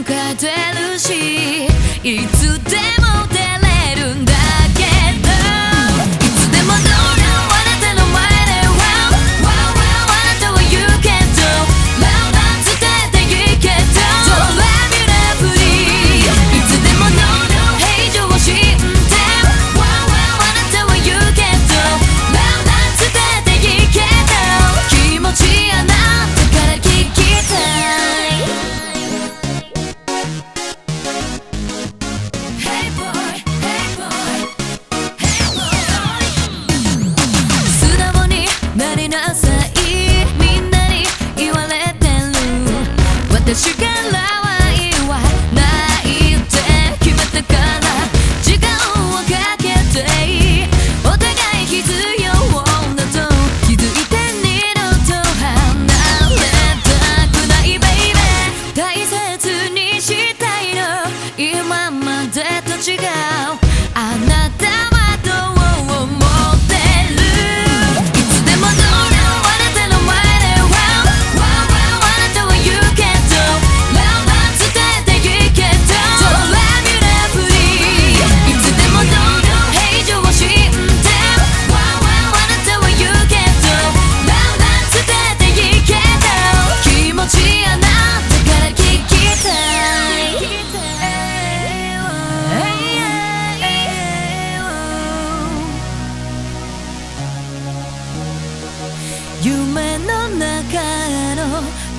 んかるしいつでも Portugal.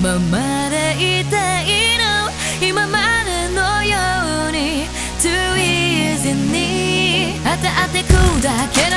ままでいたいの今までのように To easy に当たってくだけ